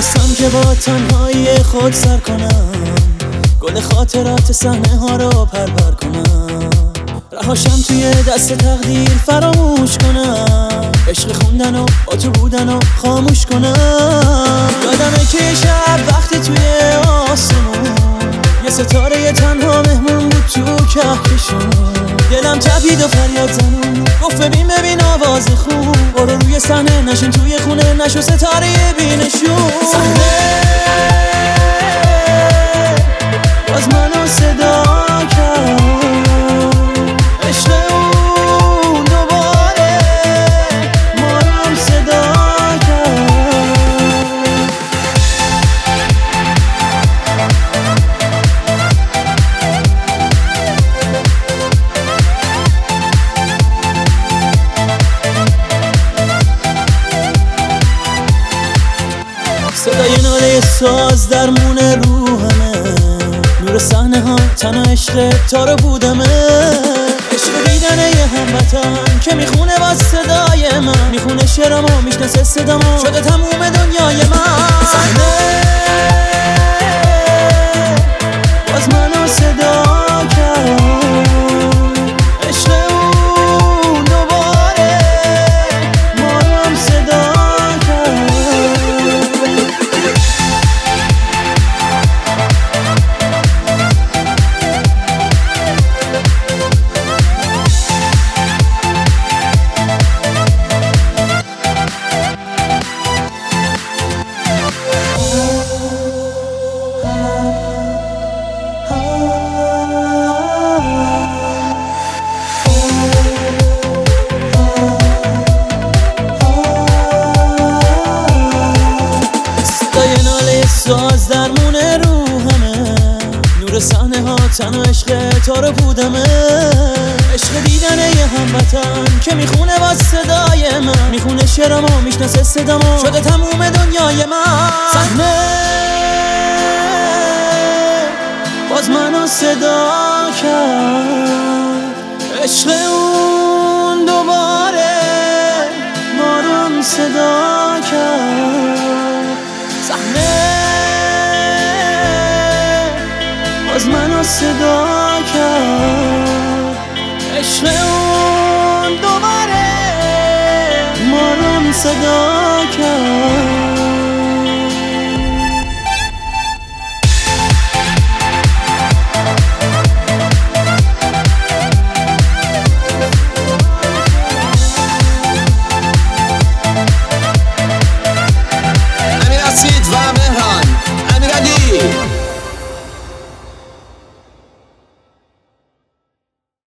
خواستم که با تنهایی خود سر کنم. گل خاطرات صحنه ها رو پرپر کنم. رهاشم توی دست تقدیر فراموش کنم. عشق خوندن و با بودن و خاموش کنم. یادمه که شب وقتی توی آسمون. یه ستاره تنها مهمون بود تو کهکشون. دلم تپید و فریاد زنون گفت ببین ببین آواز خون برو روی صحنه نشین توی خونه نشو ستاره بینشون. صدای ناله ساز درمون روحمه. نور صحنه ها تنها عشق تا رو بودمه. عشق دیدن یه هموطن که می‌خونه با صدای من. می‌خونه شعرامو می‌شناسه صدامو. شده تموم دنیای من. ساز درمون روحمه. نور صحنه ها تن و عشق تا رو بودمه. عشق دیدن یه هموطن که می‌خونه با صدای من. می‌خونه شعرامو می‌شناسه صدامو شده تموم دنیای من. صحنه باز منو صدا کرد. عشق اون دوباره ما رو هم صدا باز منو صدا کرد. عشق اون دوباره ما صدا کرد.